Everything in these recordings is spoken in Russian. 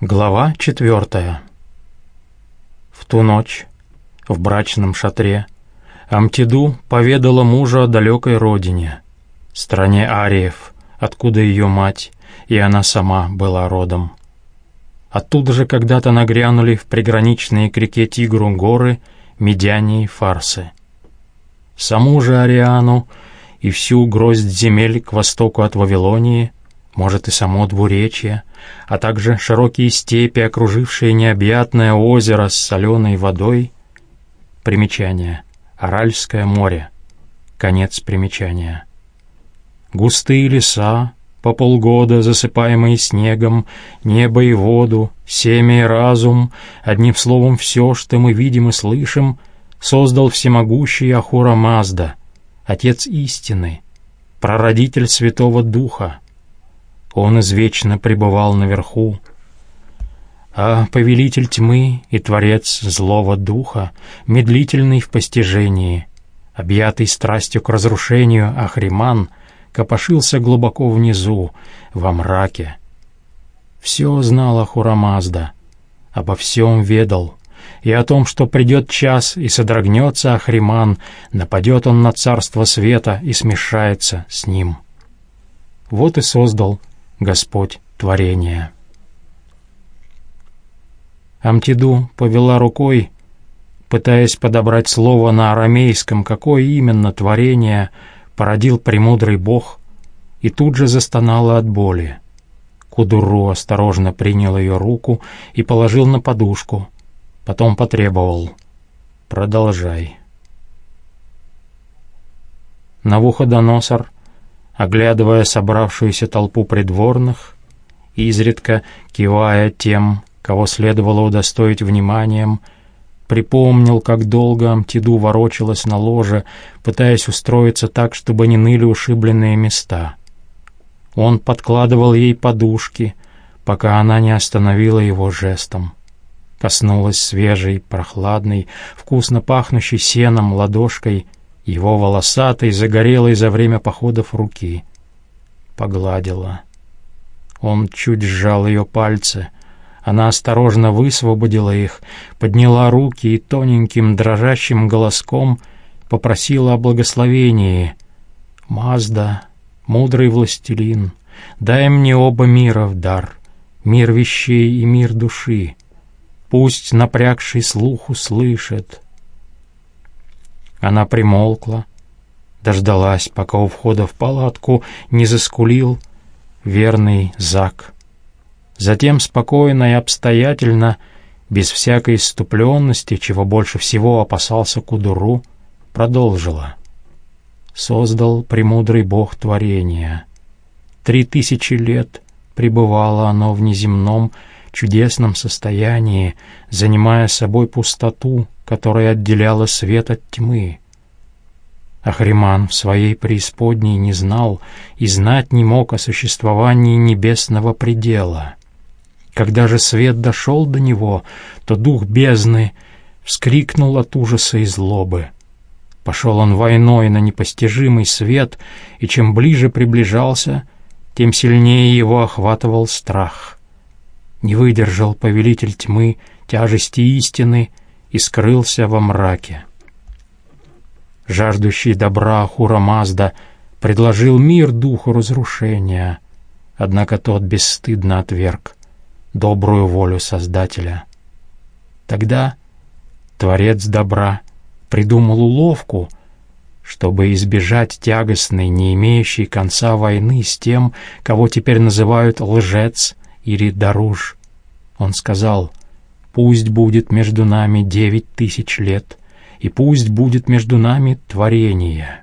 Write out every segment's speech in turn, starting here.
Глава четвертая. В ту ночь, в брачном шатре, Амтиду поведала мужу о далекой родине, стране ариев, откуда ее мать, и она сама была родом. Оттуда же когда-то нагрянули в приграничные к реке Тигру горы Медяне и Фарсы. Саму же Ариану и всю гроздь земель к востоку от Вавилонии — может и само двуречье, а также широкие степи, окружившие необъятное озеро с соленой водой. Примечание. Аральское море. Конец примечания. Густые леса, по полгода засыпаемые снегом, небо и воду, семя и разум, одним словом, все, что мы видим и слышим, создал всемогущий Ахура Мазда, Отец истины, прародитель Святого Духа, он извечно пребывал наверху, а повелитель тьмы и творец злого духа, медлительный в постижении, объятый страстью к разрушению Ахриман, копошился глубоко внизу, во мраке. Все знал Ахурамазда, обо всем ведал, и о том, что придет час и содрогнется Ахриман, нападет он на царство света и смешается с ним. Вот и создал Господь творения. Амтиду повела рукой, пытаясь подобрать слово на арамейском, какое именно творение породил премудрый Бог, и тут же застонала от боли. Кудуру осторожно принял ее руку и положил на подушку, потом потребовал «Продолжай». Навуходоносор оглядывая собравшуюся толпу придворных, изредка кивая тем, кого следовало удостоить вниманием, припомнил, как долго Амтиду ворочалась на ложе, пытаясь устроиться так, чтобы не ныли ушибленные места. Он подкладывал ей подушки, пока она не остановила его жестом. Коснулась свежей, прохладной, вкусно пахнущей сеном ладошкой — его волосатой, загорелой за время походов руки. Погладила. Он чуть сжал ее пальцы. Она осторожно высвободила их, подняла руки и тоненьким дрожащим голоском попросила о благословении. «Мазда, мудрый властелин, дай мне оба мира в дар, мир вещей и мир души. Пусть напрягший слух услышит». Она примолкла, дождалась, пока у входа в палатку не заскулил верный Зак. Затем спокойно и обстоятельно, без всякой иступленности, чего больше всего опасался Кудуру, продолжила. Создал премудрый бог творения. Три тысячи лет пребывало оно в неземном, чудесном состоянии, занимая собой пустоту, которая отделяла свет от тьмы. Ахриман в своей преисподней не знал и знать не мог о существовании небесного предела. Когда же свет дошел до него, то дух бездны вскрикнул от ужаса и злобы. Пошел он войной на непостижимый свет, и чем ближе приближался, тем сильнее его охватывал страх. Не выдержал повелитель тьмы тяжести истины — и скрылся во мраке. Жаждущий добра Хурамазда предложил мир духу разрушения, однако тот бесстыдно отверг добрую волю Создателя. Тогда Творец добра придумал уловку, чтобы избежать тягостной, не имеющей конца войны с тем, кого теперь называют лжец или даруж. Он сказал, Пусть будет между нами девять тысяч лет, и пусть будет между нами творение.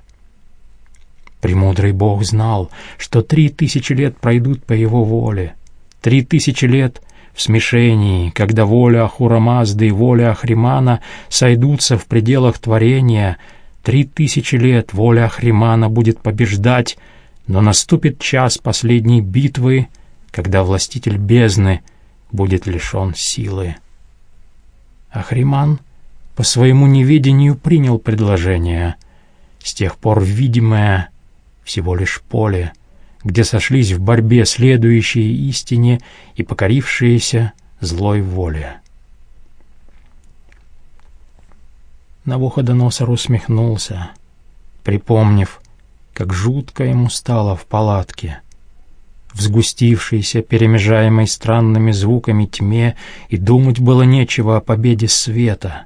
Премудрый Бог знал, что три тысячи лет пройдут по его воле, три тысячи лет в смешении, когда воля Ахурамазды и воля Ахримана сойдутся в пределах творения, три тысячи лет воля Ахримана будет побеждать, но наступит час последней битвы, когда властитель бездны будет лишен силы. Ахриман по своему неведению принял предложение. С тех пор видимое всего лишь поле, где сошлись в борьбе следующие истине и покорившиеся злой воле. Навуходоносор усмехнулся, припомнив, как жутко ему стало в палатке. В сгустившейся, перемежаемой странными звуками тьме и думать было нечего о победе света.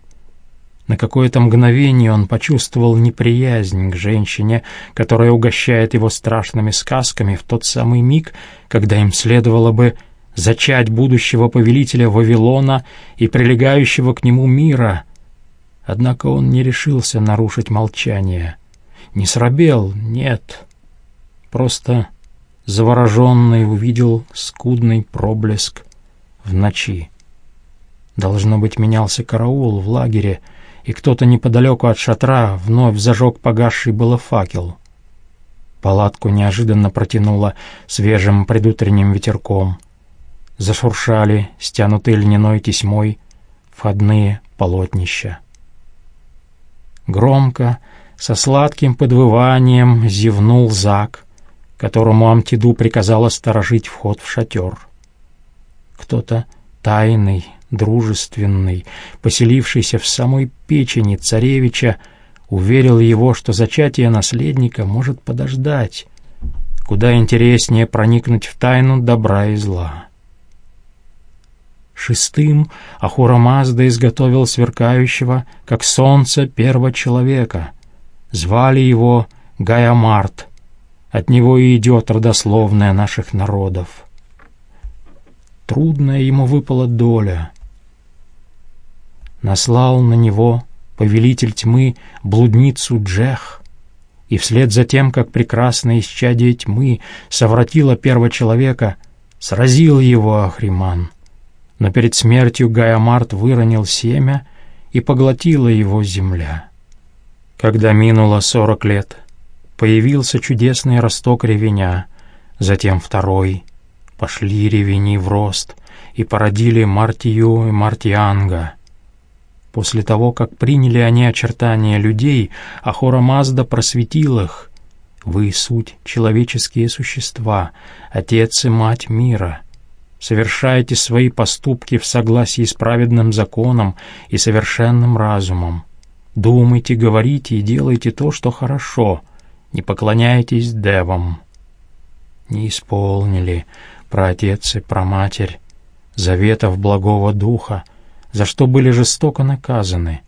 На какое-то мгновение он почувствовал неприязнь к женщине, которая угощает его страшными сказками в тот самый миг, когда им следовало бы зачать будущего повелителя Вавилона и прилегающего к нему мира. Однако он не решился нарушить молчание — не срабел, нет. Просто завороженный увидел скудный проблеск в ночи. Должно быть, менялся караул в лагере, и кто-то неподалеку от шатра вновь зажег погасший было факел. Палатку неожиданно протянуло свежим предутренним ветерком. Зашуршали, стянутые льняной тесьмой, входные полотнища. Громко, со сладким подвыванием зевнул Зак, которому Амтиду приказала сторожить вход в шатер. Кто-то тайный, дружественный, поселившийся в самой печени царевича, уверил его, что зачатие наследника может подождать. Куда интереснее проникнуть в тайну добра и зла. Шестым Ахура Мазда изготовил сверкающего, как солнце, первого человека — Звали его Гайамарт. От него и идет родословная наших народов. Трудная ему выпала доля. Наслал на него повелитель тьмы блудницу Джех, и вслед за тем, как прекрасное исчадие тьмы совратило первого человека, сразил его Ахриман. Но перед смертью Гайамарт выронил семя, и поглотила его земля. Когда минуло сорок лет, появился чудесный росток ревеня, затем второй. Пошли ревени в рост и породили Мартию и Мартианга. После того, как приняли они очертания людей, Ахора Мазда просветил их. Вы — суть человеческие существа, отец и мать мира. Совершайте свои поступки в согласии с праведным законом и совершенным разумом. Думайте, говорите и делайте то, что хорошо. Не поклоняйтесь девам. Не исполнили праотец и праматерь заветов благого духа, за что были жестоко наказаны.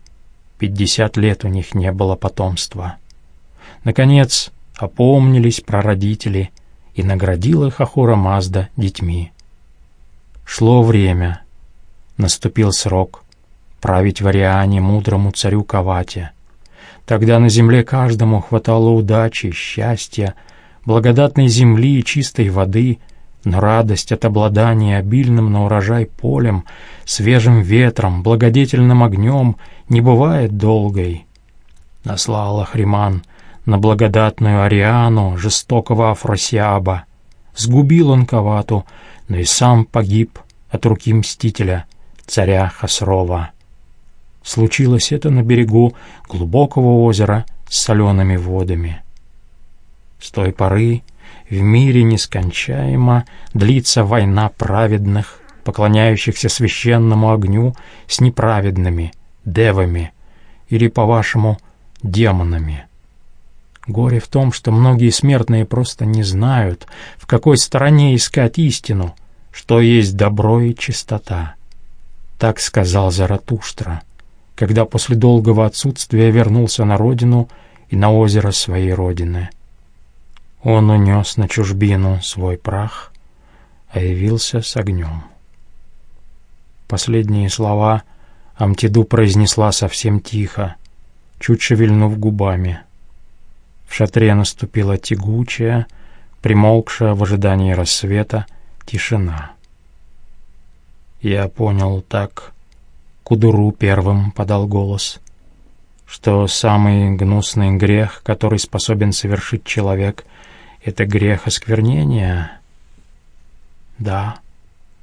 Пятьдесят лет у них не было потомства. Наконец, опомнились прародители, и наградил их Ахура Мазда детьми. Шло время, наступил срок, править в Ариане мудрому царю Кавате. Тогда на земле каждому хватало удачи, счастья, благодатной земли и чистой воды, но радость от обладания обильным на урожай полем, свежим ветром, благодетельным огнем не бывает долгой. Наслал Ахриман на благодатную Ариану жестокого Афросиаба. Сгубил он Кавату, но и сам погиб от руки мстителя, царя Хасрова. Случилось это на берегу глубокого озера с солеными водами. С той поры в мире нескончаемо длится война праведных, поклоняющихся священному огню с неправедными, девами, или, по-вашему, демонами. Горе в том, что многие смертные просто не знают, в какой стороне искать истину, что есть добро и чистота. Так сказал Заратуштра — когда после долгого отсутствия вернулся на родину и на озеро своей родины. Он унес на чужбину свой прах, а явился с огнем. Последние слова Амтиду произнесла совсем тихо, чуть шевельнув губами. В шатре наступила тягучая, примолкшая в ожидании рассвета тишина. Я понял так, Кудуру первым подал голос, что самый гнусный грех, который способен совершить человек, — это грех осквернения. Да,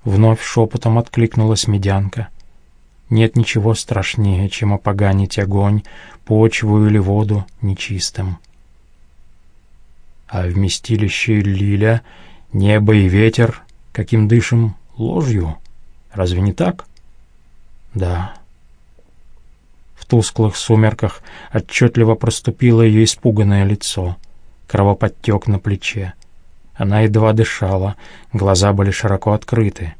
вновь шепотом откликнулась медянка. Нет ничего страшнее, чем опоганить огонь, почву или воду нечистым. А вместилище Лиля, небо и ветер, каким дышим, ложью — Разве не так? Да. В тусклых сумерках отчетливо проступило ее испуганное лицо, кровоподтек на плече. Она едва дышала, глаза были широко открыты.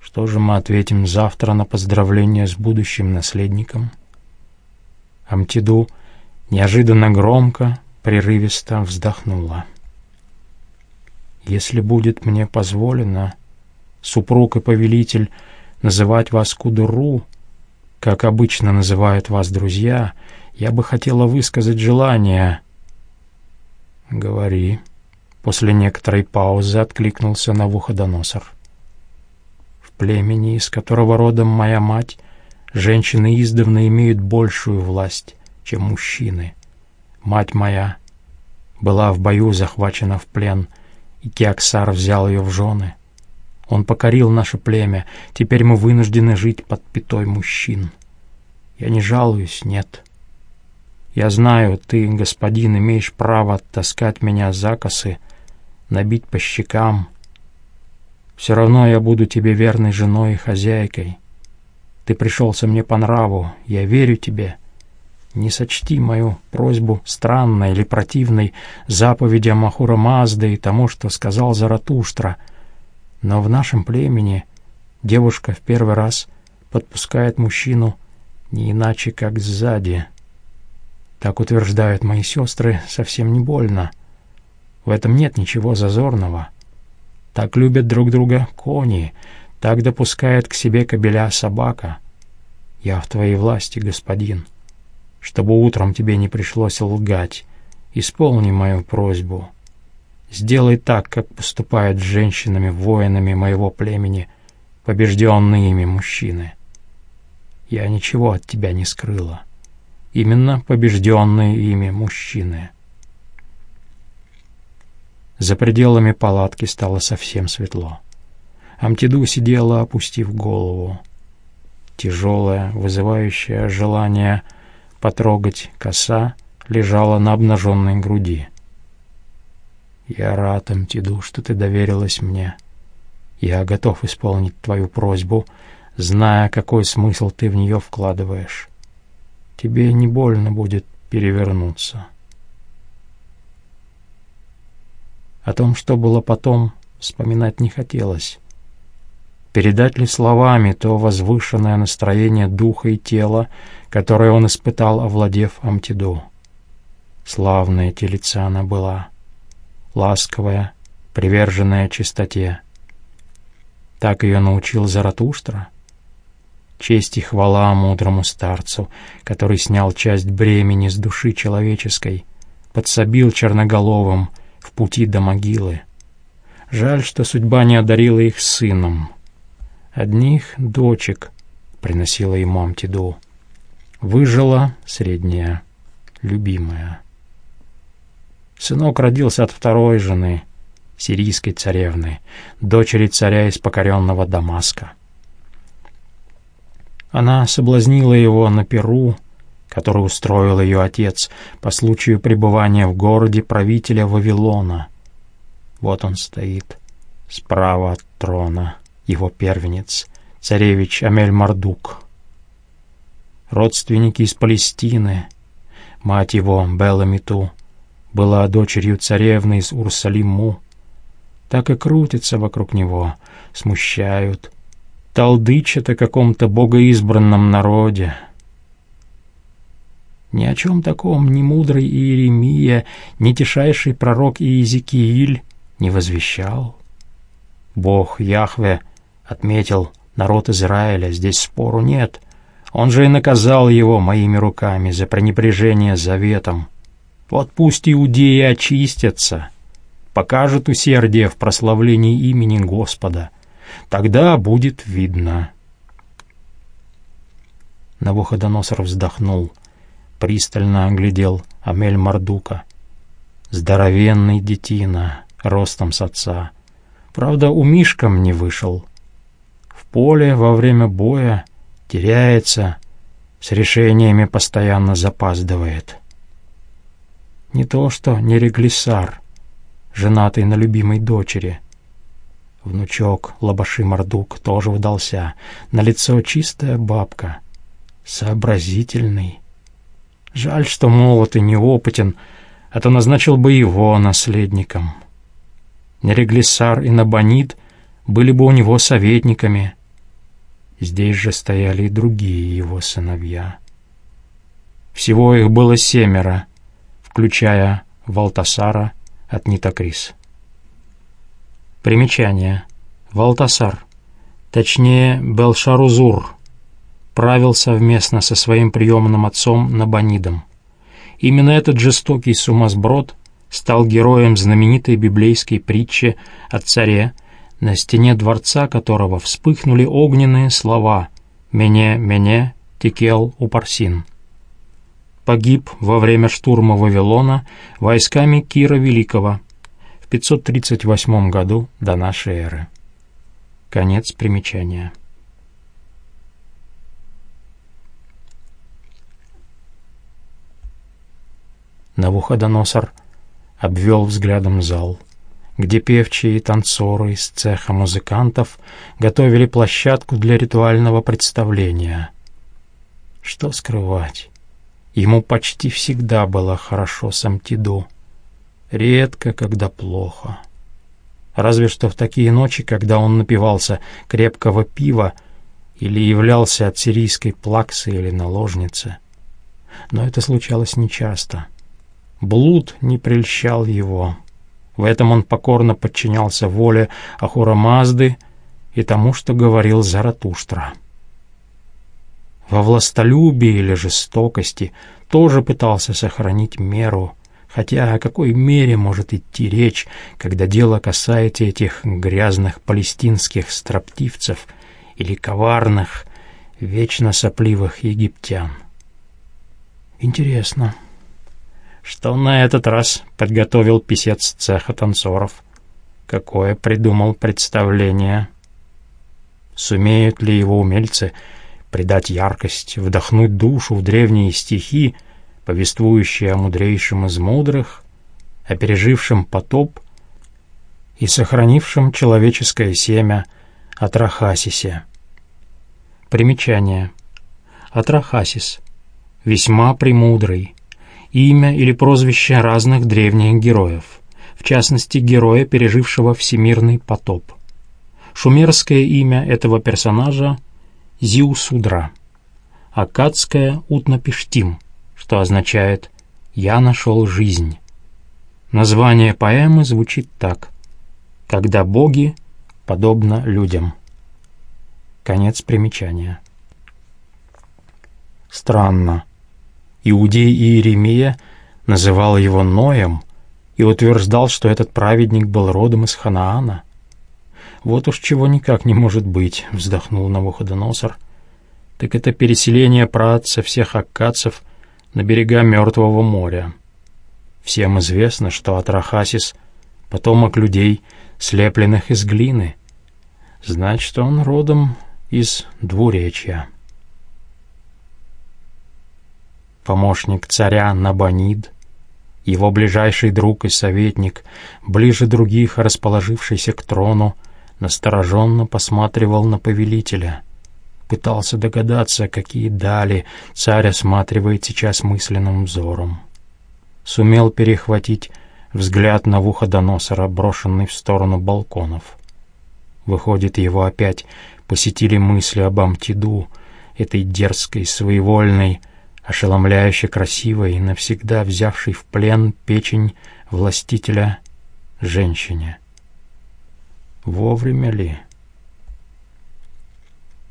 Что же мы ответим завтра на поздравление с будущим наследником? Амтиду неожиданно громко, прерывисто вздохнула. «Если будет мне позволено, супруг и повелитель, называть вас Кудуру, как обычно называют вас друзья, я бы хотела высказать желание...» «Говори», — после некоторой паузы откликнулся на Навуходоносор. «В племени, из которого родом моя мать, женщины издавна имеют большую власть, чем мужчины. Мать моя была в бою захвачена в плен, и Кеоксар взял ее в жены. Он покорил наше племя, теперь мы вынуждены жить под пятой мужчин. Я не жалуюсь, нет. Я знаю, ты, господин, имеешь право таскать меня за косы, набить по щекам. Все равно я буду тебе верной женой и хозяйкой. Ты пришелся мне по нраву, я верю тебе» Не сочти мою просьбу странной или противной заповедям Ахура Мазды и тому, что сказал Заратуштра. Но в нашем племени девушка в первый раз подпускает мужчину не иначе, как сзади. Так утверждают мои сестры, совсем не больно. В этом нет ничего зазорного. Так любят друг друга кони, так допускает к себе кобеля собака. Я в твоей власти, господин» чтобы утром тебе не пришлось лгать. Исполни мою просьбу. Сделай так, как поступают с женщинами-воинами моего племени, побежденные ими мужчины. Я ничего от тебя не скрыла. Именно побежденные ими мужчины. За пределами палатки стало совсем светло. Амтиду сидела, опустив голову. Тяжелое, вызывающее желание — потрогать коса лежала на обнаженной груди. «Я рад, Амтиду, что ты доверилась мне. Я готов исполнить твою просьбу, зная, какой смысл ты в нее вкладываешь. Тебе не больно будет перевернуться». О том, что было потом, вспоминать не хотелось. Передать ли словами то возвышенное настроение духа и тела, которое он испытал, овладев Амтиду? Славная телеца она была, ласковая, приверженная чистоте. Так ее научил Заратуштра. Честь и хвала мудрому старцу, который снял часть бремени с души человеческой, подсобил черноголовым в пути до могилы. Жаль, что судьба не одарила их сыном — Одних дочек приносила ему Амтиду. Выжила средняя, любимая. Сынок родился от второй жены, сирийской царевны, дочери царя из покоренного Дамаска. Она соблазнила его на Перу, который устроил ее отец по случаю пребывания в городе правителя Вавилона. Вот он стоит, справа от трона его первенец, царевич Амель-Мардук. Родственники из Палестины, мать его, Беламиту, была дочерью царевны из Урсалиму, так и крутятся вокруг него, смущают, толдычат о каком-то богоизбранном народе. Ни о чем таком ни мудрый Иеремия, ни тишайший пророк Иезекииль не возвещал. Бог Яхве — отметил народ Израиля, здесь спору нет. Он же и наказал его моими руками за пренебрежение заветом. Вот пусть иудеи очистятся, покажут усердие в прославлении имени Господа. Тогда будет видно. Навуходоносор вздохнул, пристально оглядел Амель Мардука. Здоровенный детина, ростом с отца. Правда, у Мишкам не вышел — поле во время боя теряется, с решениями постоянно запаздывает. Не то что Нереглисар, женатый на любимой дочери. Внучок Лабаши Мордук тоже удался. На лицо чистая бабка. Сообразительный. Жаль, что молод и неопытен, а то назначил бы его наследником. Нереглиссар и Набонид были бы у него советниками. Здесь же стояли и другие его сыновья. Всего их было семеро, включая Валтасара от Нитокрис. Примечание. Валтасар, точнее Белшарузур, правил совместно со своим приемным отцом Набонидом. Именно этот жестокий сумасброд стал героем знаменитой библейской притчи о царе, на стене дворца которого вспыхнули огненные слова «Мене, мене, текел упарсин» погиб во время штурма Вавилона войсками Кира Великого в 538 году до нашей эры. Конец примечания. Навуходоносор обвел взглядом зал, где певчие и танцоры из цеха музыкантов готовили площадку для ритуального представления. Что скрывать? Ему почти всегда было хорошо с Амтидо. Редко, когда плохо. Разве что в такие ночи, когда он напивался крепкого пива или являлся от сирийской плаксы или наложницы. Но это случалось нечасто. Блуд не прельщал его. В этом он покорно подчинялся воле Ахура Мазды и тому, что говорил Заратуштра. Во властолюбии или жестокости тоже пытался сохранить меру, хотя о какой мере может идти речь, когда дело касается этих грязных палестинских строптивцев или коварных, вечно сопливых египтян. Интересно, что на этот раз подготовил писец цеха танцоров? Какое придумал представление? Сумеют ли его умельцы — придать яркость, вдохнуть душу в древние стихи, повествующие о мудрейшем из мудрых, о пережившем потоп и сохранившем человеческое семя Атрахасисе. Примечание. Атрахасис. Весьма премудрый. Имя или прозвище разных древних героев, в частности, героя, пережившего всемирный потоп. Шумерское имя этого персонажа Зиусудра, акадское Утнапиштим, что означает «я нашел жизнь». Название поэмы звучит так «Когда боги подобно людям». Конец примечания. Странно. Иудей Иеремия называл его Ноем и утверждал, что этот праведник был родом из Ханаана. «Вот уж чего никак не может быть», — вздохнул Навуходоносор. «Так это переселение праотца всех аккадцев на берега Мертвого моря. Всем известно, что Атрахасис — потомок людей, слепленных из глины. Значит, он родом из двуречья». Помощник царя Набонид — его ближайший друг и советник, ближе других расположившийся к трону, настороженно посматривал на повелителя. Пытался догадаться, какие дали царь осматривает сейчас мысленным взором. Сумел перехватить взгляд на Вуходоносора, брошенный в сторону балконов. Выходит, его опять посетили мысли об Амтиду, этой дерзкой, своевольной, ошеломляюще красивой и навсегда взявшей в плен печень властителя женщине. Вовремя ли?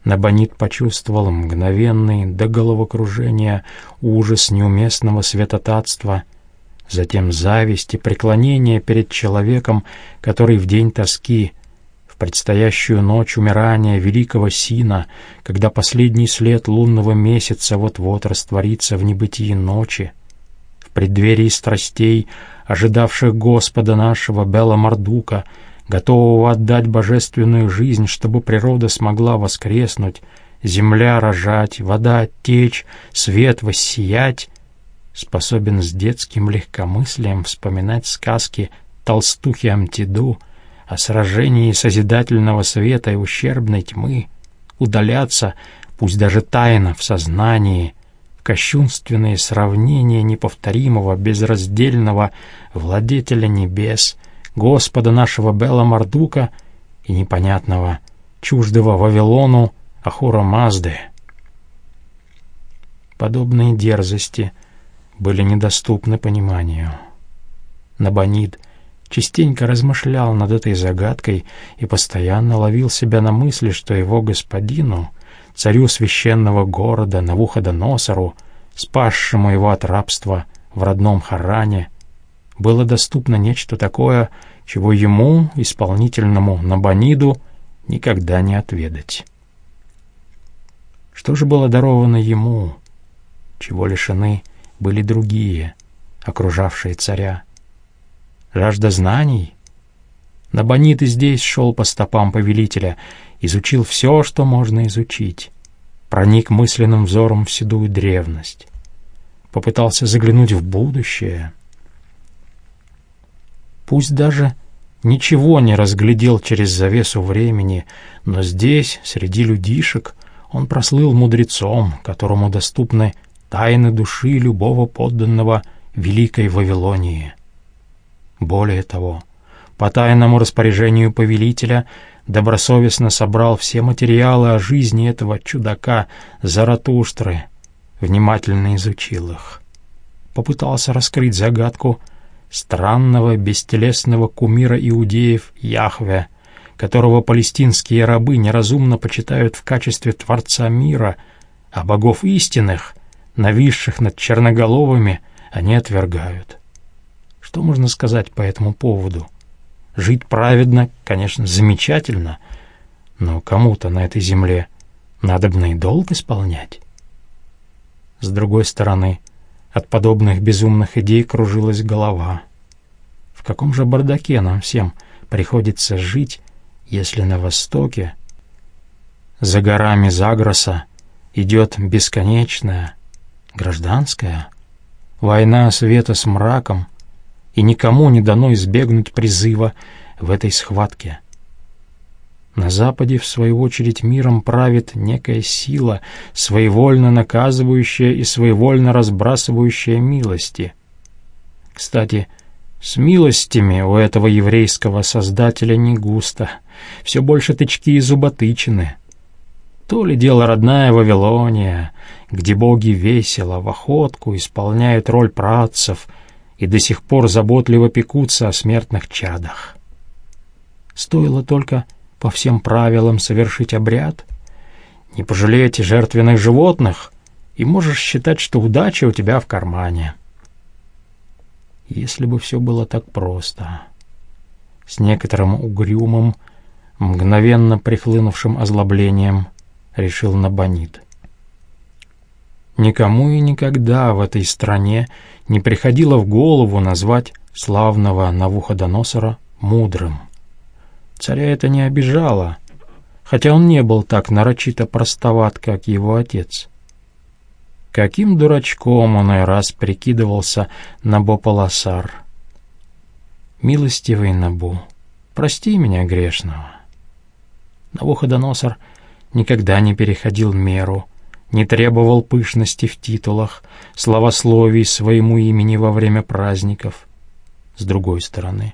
Набонит почувствовал мгновенный до головокружения ужас неуместного святотатства, затем зависть и преклонение перед человеком, который в день тоски, в предстоящую ночь умирания великого Сина, когда последний след лунного месяца вот-вот растворится в небытии ночи, в преддверии страстей, ожидавших Господа нашего Бела Мардука — готового отдать божественную жизнь, чтобы природа смогла воскреснуть, земля рожать, вода течь, свет воссиять, способен с детским легкомыслием вспоминать сказки толстухи Амтиду о сражении созидательного света и ущербной тьмы, удаляться, пусть даже тайно, в сознании, кощунственные сравнения неповторимого, безраздельного владетеля небес, Господа нашего Бела Мардука и непонятного, чуждого Вавилону Ахура Мазды. Подобные дерзости были недоступны пониманию. Набонид частенько размышлял над этой загадкой и постоянно ловил себя на мысли, что его господину, царю священного города Навуходоносору, спасшему его от рабства в родном Харане, было доступно нечто такое, чего ему, исполнительному Набониду, никогда не отведать. Что же было даровано ему, чего лишены были другие, окружавшие царя? жажда знаний. Набонид и здесь шел по стопам повелителя, изучил все, что можно изучить, проник мысленным взором в седую древность, попытался заглянуть в будущее. Пусть даже ничего не разглядел через завесу времени, но здесь, среди людишек, он прослыл мудрецом, которому доступны тайны души любого подданного Великой Вавилонии. Более того, по тайному распоряжению повелителя добросовестно собрал все материалы о жизни этого чудака Заратуштры, внимательно изучил их. Попытался раскрыть загадку странного бестелесного кумира иудеев Яхве, которого палестинские рабы неразумно почитают в качестве Творца мира, а богов истинных, нависших над черноголовыми, они отвергают. Что можно сказать по этому поводу? Жить праведно, конечно, замечательно, но кому-то на этой земле надобно и долг исполнять. С другой стороны, от подобных безумных идей кружилась голова. В каком же бардаке нам всем приходится жить, если на востоке, за горами Загроса, идет бесконечная, гражданская, война света с мраком, и никому не дано избегнуть призыва в этой схватке. На Западе, в свою очередь, миром правит некая сила, своевольно наказывающая и своевольно разбрасывающая милости. Кстати, с милостями у этого еврейского создателя не густо, все больше тычки и зуботычины. То ли дело родная Вавилония, где боги весело в охотку исполняют роль працев — и до сих пор заботливо пекутся о смертных чадах. Стоило только по всем правилам совершить обряд, не пожалеть жертвенных животных, и можешь считать, что удача у тебя в кармане. Если бы все было так просто. С некоторым угрюмым, мгновенно прихлынувшим озлоблением, решил Набонид. Никому и никогда в этой стране не приходило в голову назвать славного Навуходоносора мудрым. Царя это не обижало, хотя он не был так нарочито простоват, как его отец. Каким дурачком он и раз прикидывался Набополосар. «Милостивый Набу, прости меня грешного». Навуходоносор никогда не переходил меру, не требовал пышности в титулах, славословий своему имени во время праздников. С другой стороны,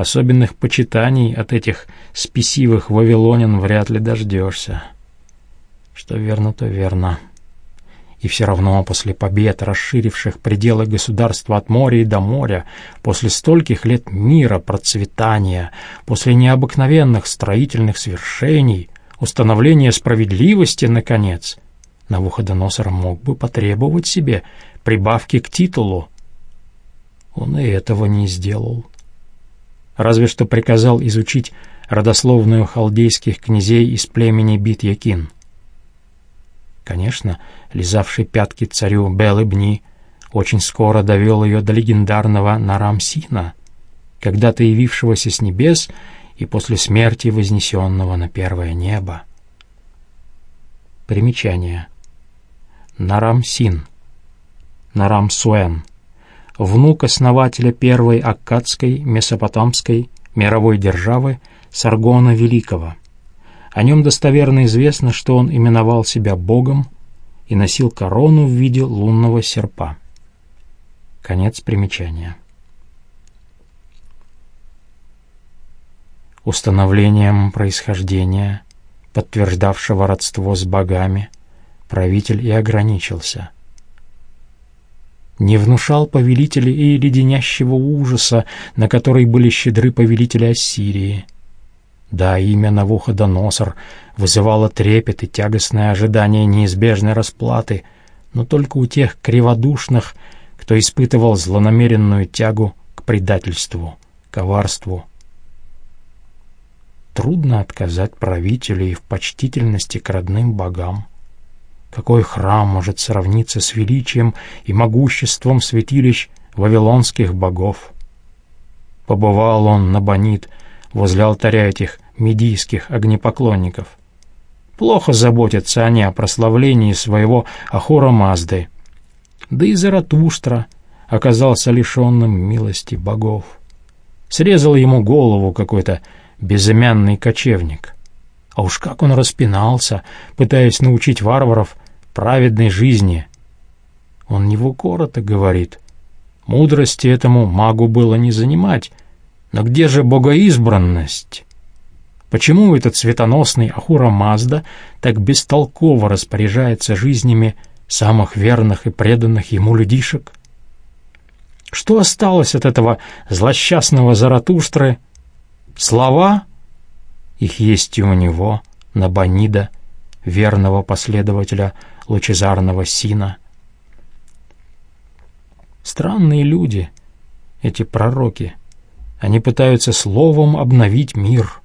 особенных почитаний от этих спесивых вавилонян вряд ли дождешься. Что верно, то верно. И все равно после побед, расширивших пределы государства от моря и до моря, после стольких лет мира, процветания, после необыкновенных строительных свершений, установления справедливости, наконец — Навуходоносор мог бы потребовать себе прибавки к титулу. Он и этого не сделал. Разве что приказал изучить родословную халдейских князей из племени Бит-Якин. Конечно, лизавший пятки царю Бел-Ибни очень скоро довел ее до легендарного Нарамсина, когда-то явившегося с небес и после смерти вознесенного на первое небо. Примечание. Нарамсин, Нарамсуэн, внук основателя первой аккадской месопотамской мировой державы Саргона Великого. О нем достоверно известно, что он именовал себя Богом и носил корону в виде лунного серпа. Конец примечания. Установлением происхождения, подтверждавшего родство с богами, правитель и ограничился. Не внушал повелителей и леденящего ужаса, на который были щедры повелители Ассирии. Да, имя Навуходоносор вызывало трепет и тягостное ожидание неизбежной расплаты, но только у тех криводушных, кто испытывал злонамеренную тягу к предательству, коварству, Трудно отказать правителю и в почтительности к родным богам. Какой храм может сравниться с величием и могуществом святилищ вавилонских богов? Побывал он на Банит возле алтаря этих медийских огнепоклонников. Плохо заботятся они о прославлении своего Ахура Мазды. Да и Заратустра оказался лишенным милости богов. Срезал ему голову какой-то безымянный кочевник. А уж как он распинался, пытаясь научить варваров праведной жизни. Он не в укор-то говорит. Мудрости этому магу было не занимать. Но где же богоизбранность? Почему этот светоносный Ахура Мазда так бестолково распоряжается жизнями самых верных и преданных ему людишек? Что осталось от этого злосчастного Заратуштры — Слова, их есть и у него, Набонида, верного последователя лучезарного Сина. Странные люди, эти пророки. Они пытаются словом обновить мир.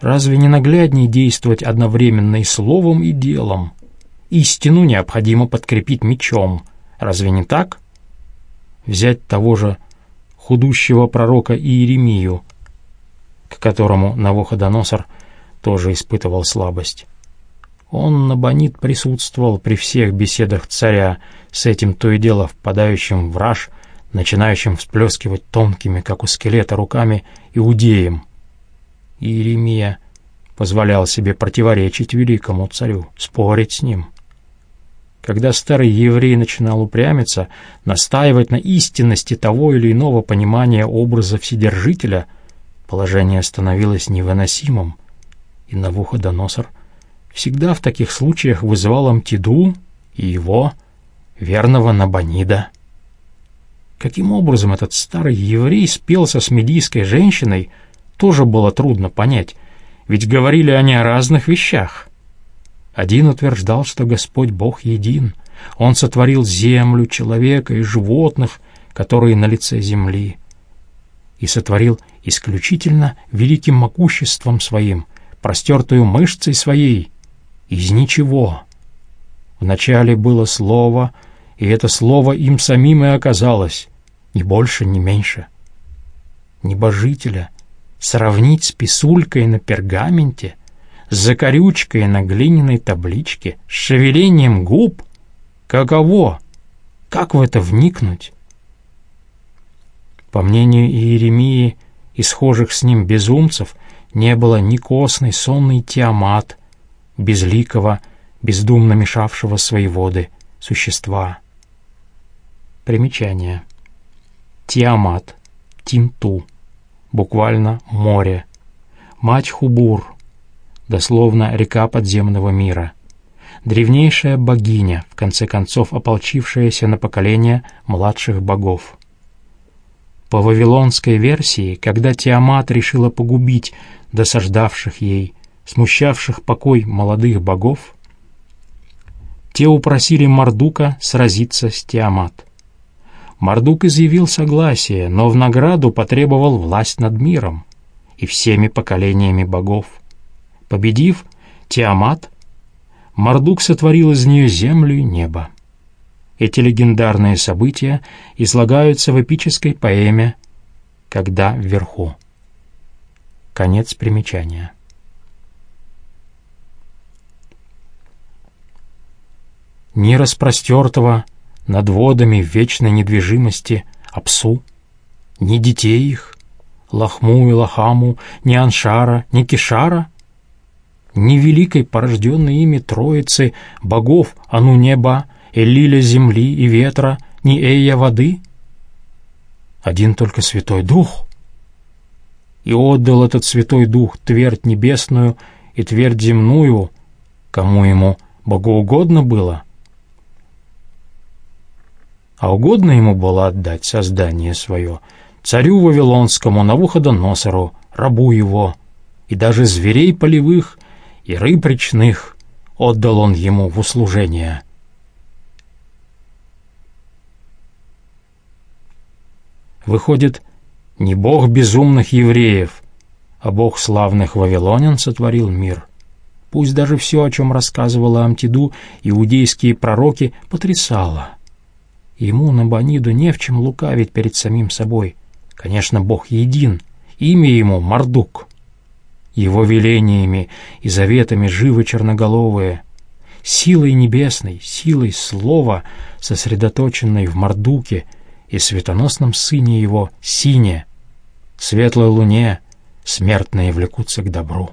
Разве не нагляднее действовать одновременно и словом, и делом? Истину необходимо подкрепить мечом. Разве не так? Взять того же худущего пророка Иеремию — к которому Навуходоносор тоже испытывал слабость. Он, Набонид, присутствовал при всех беседах царя с этим то и дело впадающим в раж, начинающим всплескивать тонкими, как у скелета, руками иудеем. Иеремия позволял себе противоречить великому царю, спорить с ним. Когда старый еврей начинал упрямиться, настаивать на истинности того или иного понимания образа Вседержителя, Положение становилось невыносимым, и Навуходоносор всегда в таких случаях вызывал Амтиду и его, верного Набонида. Каким образом этот старый еврей спелся с медийской женщиной, тоже было трудно понять, ведь говорили они о разных вещах. Один утверждал, что Господь Бог един, Он сотворил землю, человека и животных, которые на лице земли, и сотворил исключительно великим могуществом своим, простертую мышцей своей, из ничего. Вначале было слово, и это слово им самим и оказалось, ни больше, ни меньше. Небожителя сравнить с писулькой на пергаменте, с закорючкой на глиняной табличке, с шевелением губ? Каково? Как в это вникнуть? По мнению Иеремии, и схожих с ним безумцев не было ни костной сонный Тиамат, безликого, бездумно мешавшего свои воды существа. Примечание. Тиамат, Тинту, буквально море. Мать Хубур, дословно река подземного мира. Древнейшая богиня, в конце концов ополчившаяся на поколение младших богов. По вавилонской версии, когда Тиамат решила погубить досаждавших ей, смущавших покой молодых богов, те упросили Мардука сразиться с Тиамат. Мардук изъявил согласие, но в награду потребовал власть над миром и всеми поколениями богов. Победив Тиамат, Мардук сотворил из нее землю и небо. Эти легендарные события излагаются в эпической поэме «Когда вверху». Конец примечания. Ни распростертого над водами вечной недвижимости Апсу, ни детей их, Лахму и Лахаму, ни Аншара, ни Кишара? Ни великой порожденной ими троицы богов Ану неба, Элиля земли и ветра, ни Эя воды? Один только Святой Дух. И отдал этот Святой Дух твердь небесную и твердь земную, кому ему богоугодно было. А угодно ему было отдать создание свое царю Вавилонскому Навуходоносору, рабу его, и даже зверей полевых и рыб речных отдал он ему в услужение. Выходит, не бог безумных евреев, а бог славных вавилонян сотворил мир. Пусть даже все, о чем рассказывала Амтиду, иудейские пророки, потрясало. Ему, Набониду, не в чем лукавить перед самим собой. Конечно, Бог един, имя ему Мардук. Его велениями и заветами живы черноголовые. Силой небесной, силой слова, сосредоточенной в Мардуке и светоносном сыне его Сине, светлой луне, смертные влекутся к добру.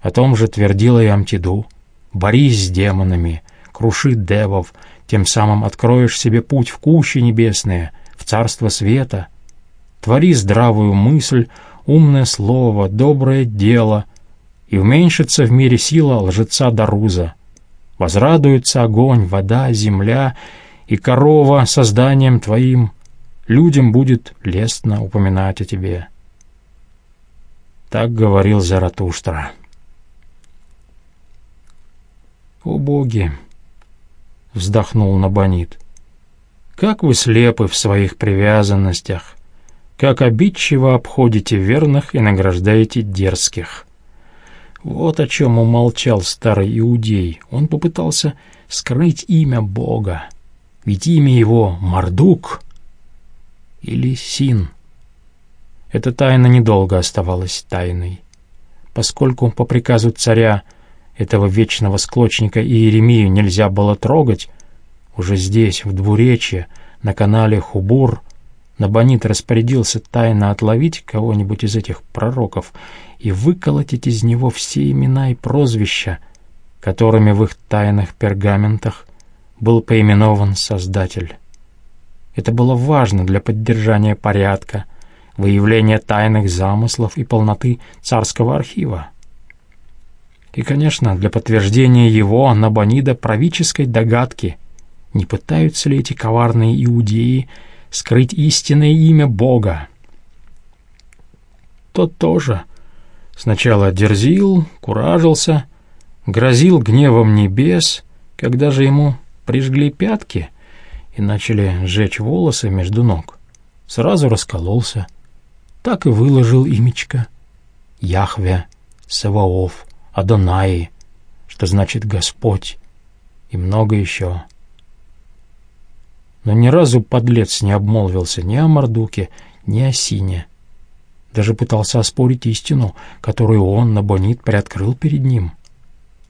О том же твердила и Амтиду. «Борись с демонами, круши девов, тем самым откроешь себе путь в кущи небесные, в царство света. Твори здравую мысль, умное слово, доброе дело, и уменьшится в мире сила лжеца Даруза. Возрадуется огонь, вода, земля и корова созданием твоим. Людям будет лестно упоминать о тебе. Так говорил Заратуштра. «О боги!» — вздохнул Набонит. «Как вы слепы в своих привязанностях, как обидчиво обходите верных и награждаете дерзких». Вот о чем умолчал старый иудей. Он попытался скрыть имя Бога. Ведь имя его Мардук или Син. Эта тайна недолго оставалась тайной, поскольку по приказу царя этого вечного склочника Иеремию нельзя было трогать, уже здесь, в двуречье, на канале Хубур, Набонит распорядился тайно отловить кого-нибудь из этих пророков и выколотить из него все имена и прозвища, которыми в их тайных пергаментах был поименован Создатель. Это было важно для поддержания порядка, выявления тайных замыслов и полноты царского архива. И, конечно, для подтверждения его, Набонида, правительской догадки, не пытаются ли эти коварные иудеи скрыть истинное имя Бога. Тот тоже сначала дерзил, куражился, грозил гневом небес, когда же ему прижгли пятки и начали сжечь волосы между ног. Сразу раскололся, так и выложил имечко Яхве Саваоф. Адонаи, что значит «Господь», и много еще. Но ни разу подлец не обмолвился ни о Мордуке, ни о Сине. Даже пытался оспорить истину, которую он, Набонит, приоткрыл перед ним.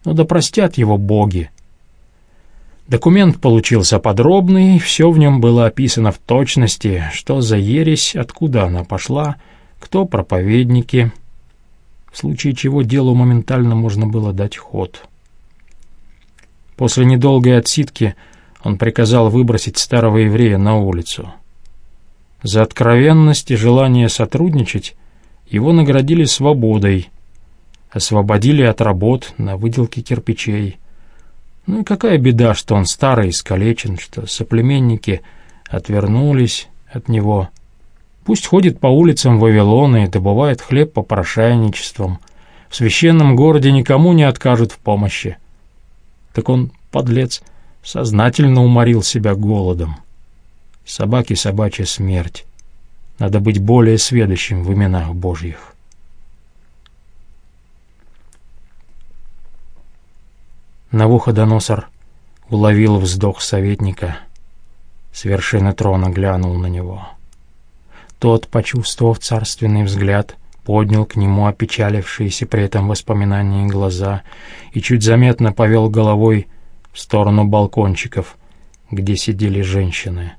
Но да простят его боги. Документ получился подробный, все в нем было описано в точности, что за ересь, откуда она пошла, кто проповедники — в случае чего делу моментально можно было дать ход. После недолгой отсидки он приказал выбросить старого еврея на улицу. За откровенность и желание сотрудничать его наградили свободой, освободили от работ на выделке кирпичей. Ну и какая беда, что он старый, искалечен, что соплеменники отвернулись от него — Пусть ходит по улицам Вавилона и добывает хлеб по прошайничествам. В священном городе никому не откажут в помощи. Так он, подлец, сознательно уморил себя голодом. Собаки собачья смерть. Надо быть более сведущим в именах Божьих. Навуходоносор уловил вздох советника. С вершины трона глянул на него — тот, почувствовав царственный взгляд, поднял к нему опечалившиеся при этом воспоминания глаза и чуть заметно повел головой в сторону балкончиков, где сидели женщины.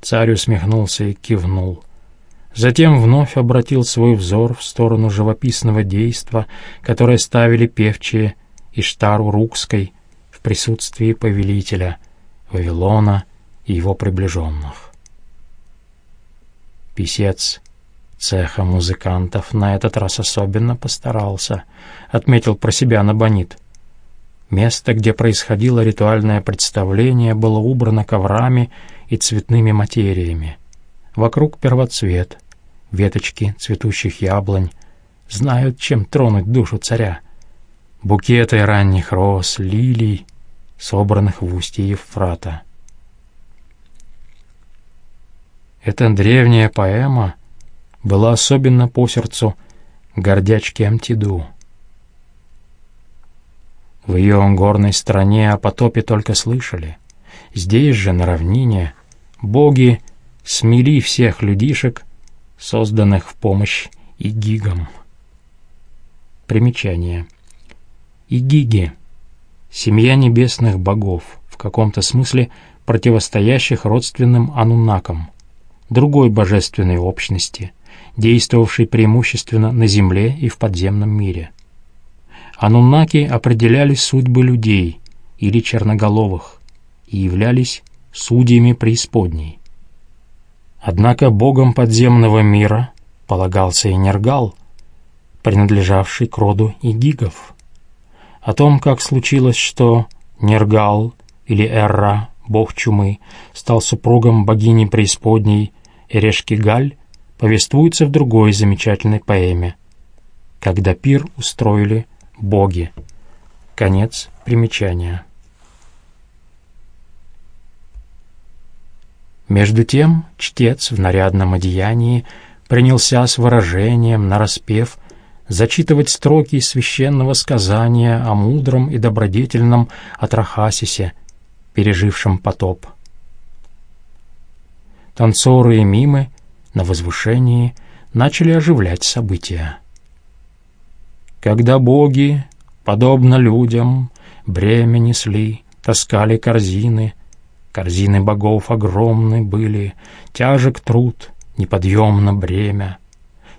Царь усмехнулся и кивнул. Затем вновь обратил свой взор в сторону живописного действа, которое ставили певчие Иштару Рукской в присутствии повелителя Вавилона и его приближенных. Писец цеха музыкантов на этот раз особенно постарался, отметил про себя Набонит. Место, где происходило ритуальное представление, было убрано коврами и цветными материями. Вокруг первоцвет, веточки цветущих яблонь, знают, чем тронуть душу царя. Букеты ранних роз, лилий, собранных в устье Евфрата. Эта древняя поэма была особенно по сердцу гордячки Амтиду. В ее горной стране о потопе только слышали. Здесь же, на равнине, боги смели всех людишек, созданных в помощь Игигам. Примечание. Игиги — семья небесных богов, в каком-то смысле противостоящих родственным анунакам, другой божественной общности, действовавшей преимущественно на земле и в подземном мире. Ануннаки определяли судьбы людей или черноголовых и являлись судьями преисподней. Однако богом подземного мира полагался и Нергал, принадлежавший к роду игигов. О том, как случилось, что Нергал или Эрра, бог чумы, стал супругом богини преисподней Эрешки Галь, повествуется в другой замечательной поэме «Когда пир устроили боги». Конец примечания. Между тем чтец в нарядном одеянии принялся с выражением, нараспев, зачитывать строки из священного сказания о мудром и добродетельном Атрахасисе, пережившем потоп. Танцоры и мимы на возвышении начали оживлять события. Когда боги, подобно людям, бремя несли, таскали корзины, корзины богов огромны были, тяжек труд, неподъемно бремя.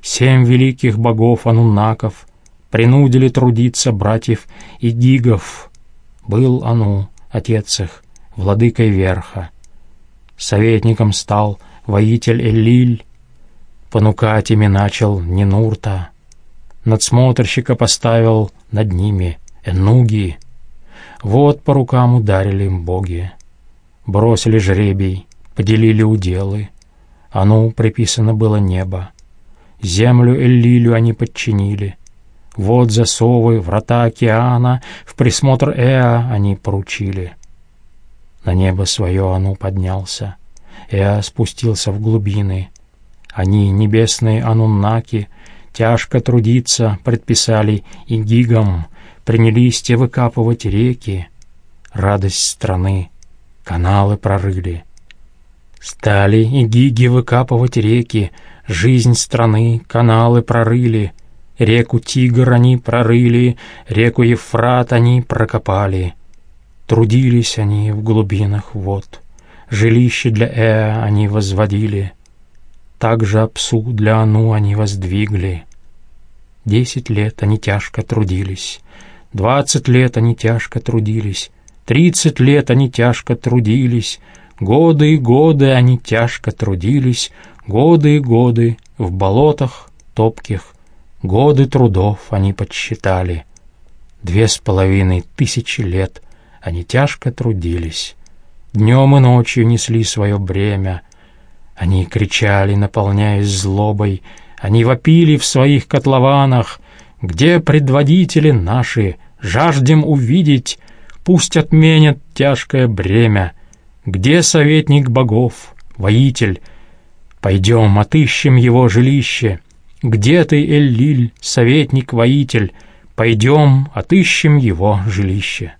Семь великих богов анунаков принудили трудиться братьев и гигов. Был Ану, отец их, владыкой верха. Советником стал воитель Элиль, понукать ими начал Нинурта. Надсмотрщика поставил над ними Энуги. Вот по рукам ударили им боги. Бросили жребий, поделили уделы. Ану приписано было небо. Землю Эллилю они подчинили. Вот засовы, врата океана, в присмотр Эа они поручили. На небо свое Ану поднялся. Эа спустился в глубины. Они, небесные ануннаки, тяжко трудиться предписали и гигам, принялись те выкапывать реки. Радость страны, каналы прорыли. Стали и гиги выкапывать реки, жизнь страны, каналы прорыли. Реку Тигр они прорыли, реку Ефрат они прокопали. Трудились они в глубинах вод, жилище для Э они возводили — также псу для Ану они воздвигли. Десять лет они тяжко трудились, двадцать лет они тяжко трудились, тридцать лет они тяжко трудились, годы и годы они тяжко трудились, годы и годы в болотах топких, годы трудов они подсчитали. Две с половиной тысячи лет они тяжко трудились, днем и ночью несли свое бремя, они кричали, наполняясь злобой, они вопили в своих котлованах, где предводители наши, жаждем увидеть, пусть отменят тяжкое бремя, где советник богов, воитель, пойдем отыщем его жилище, где ты, Эллиль, советник-воитель, пойдем отыщем его жилище.